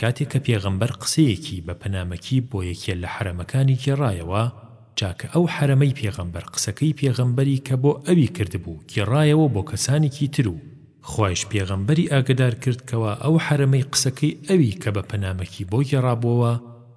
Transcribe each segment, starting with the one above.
کاتێ کە پێغەمبەر قسەیەکی بە پەنامەکی بۆ یەکێ لە حەرەمەکانی گێڕایەوە، چاکە ئەو حەرەمەی پێغەمبەر قسەکەی پێغەمبەری کە بۆ ئەوی کردبوو گێڕایەوە بۆ کەسانێکی تر و خوایش پێغەمبەری ئاگەدار کرد کەوا ئەو حەرەمەی قسەکەی ئەوی کە بە پەنامەکی بۆ گێڕابووەوە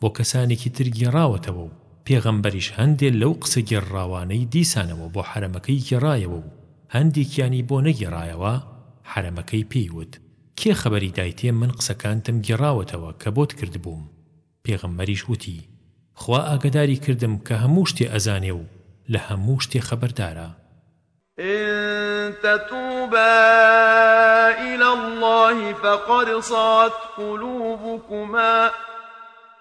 بۆ کەسانێکی تر گێڕاوەتەوە و پێغەمبەریش هەندێ لەو قسە گێڕراوانەی دیسانەوە بۆ حەرەمەکەی گێڕایەوە و هەندێکیانی بۆ نەگێڕایەوە حەرەمەکەی پێی وت کێ خەبەری دایتێ من قسەکانتم گێڕاوەتەوە کە بۆت کردبووم پێغەمبەریش وتی خوا ئاگەداری کردم کە هەموو شتێ ئەزانێ و لە هەموو شتێ خەبەردارە. ان تتوبا الی اللە فقد صغت قلوبکما.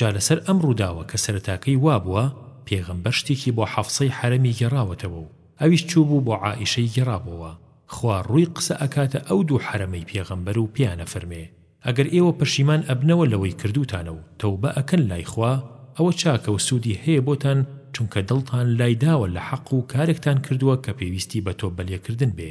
جا لەسەر ئەم ڕووداوە کە سەرەتاکەی وابووە، پێغەمبەر شتێکی بۆ حەفسەی حەرەمی گێڕاوەتەوە و ئەویش چووبوو بۆ عائیشەی گێڕابۆوە، خوا ڕووی قسە ئەکاتە ئەو دوو حەرەمەی پێغەمبەر و پێیان ئەفەرمێ، ئەگەر ئێوە پەشیمان ئەبنەوە لەوەی کردووتانە و تەوبە ئەکەن لای خوا، ئەوە چاکە و سوودی هەیە بۆتان، چونکە دڵتان لای داوە لە حەق و کارێکتان کردووە کە پێویستی بە تۆبەلێکردن بێ.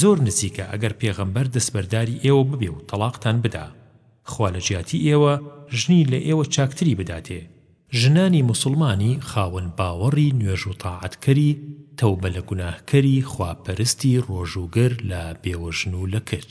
زۆر نزیکە ئەگەر پێغەمبەر دەستبەرداری ئێوە ببێ و تەڵاقتان بدا خوا لە جیاتی ئێوە ژنی لە ئێوە چاکتری بداتێ، ژنانی موسڵمانی خاوەن باوەڕی نوێژ و تاعەتکەری، تەوبە لە گوناهکەری، خواپەرستی، ڕۆژووگر لە بێوەژن و لە کچ.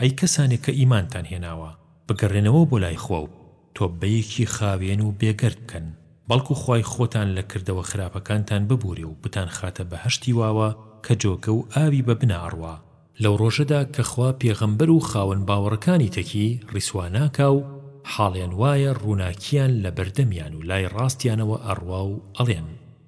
ئەی کەسانێک کە ئیمانتان هێناوە، بگەڕێنەوە بۆ لای خوا و تۆببەیەکی خاوێن و بێ گەرد بکەن، بەڵکو خوای خۆتان لە کردەوە خراپەکانتان ببورێ و بتانخاتە بەهەشتی واوە کە جۆگە و ئاوی بە بنا ئەڕوا، لەو ڕۆژەدا کە خوا پێغەمبەر و خاوەن باوەڕەکانی تەکی ڕیسوا ناکا و حاڵیان وایە ڕووناکییان لە بەردەمیان و لای ڕاستیانەوە ئەڕوا و ئەڵێن.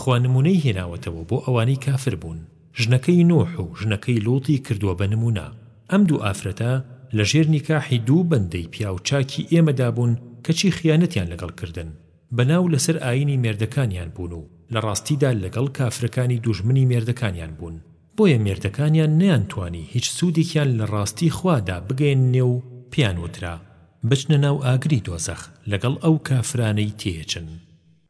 خوا نموونەی هێناوەتەوە بۆ ئەوانەی کافر بوون، ژنەکەی نوح و ژنەکەی لوطی کردووە بە نموونە، ئەم دوو ئافرەتە لە ژێر نیکاحی دوو بەندەی پیاو چاکی ئێمەدا بوون کەچی خیانەتیان لەگەڵ کردن بە ناو لەسەر ئایینی مێردەکانیان بوون و لە ڕاستیدا لەگەڵ کافرەکانی دوژمنی مێردەکانیان بوون بۆیە مێردەکانیان نەیانتوانی هیچ سوودێکیان لە ڕاستی خوادا بگەیەننێ و پێیان وترا بچنە ناو ئاگری دۆزەخ لەگەڵ ئەو کافرانەی تێیەچن.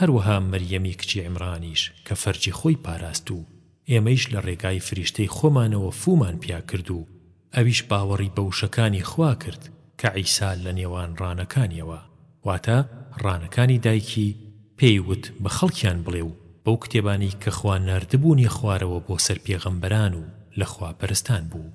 هەروەها مەریەمی کچی عیمڕانیش کە فەرجی خۆی پاراست و ئێمەیش لە ڕێگای فریشتەی خۆمانەوە فوومان پیا کرد و ئەویش باوەڕی بە وشەکانی خوا کرد کە عیسا لە نێوان ڕانەکانیەوە، واتە ڕانەکانی دایکی، پێی وت بە خەڵکیان بڵێ و بەو کتێبانەی کە خوا ناردبوونیە خوارەوە بۆ سەر پێغەمبەران و لە خواپەرستان بوو.